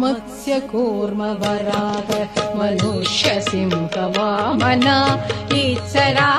मत्स्यकूर्मवराग मनुष्यसिंहवामना ईसरा